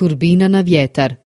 turbina na vjetar.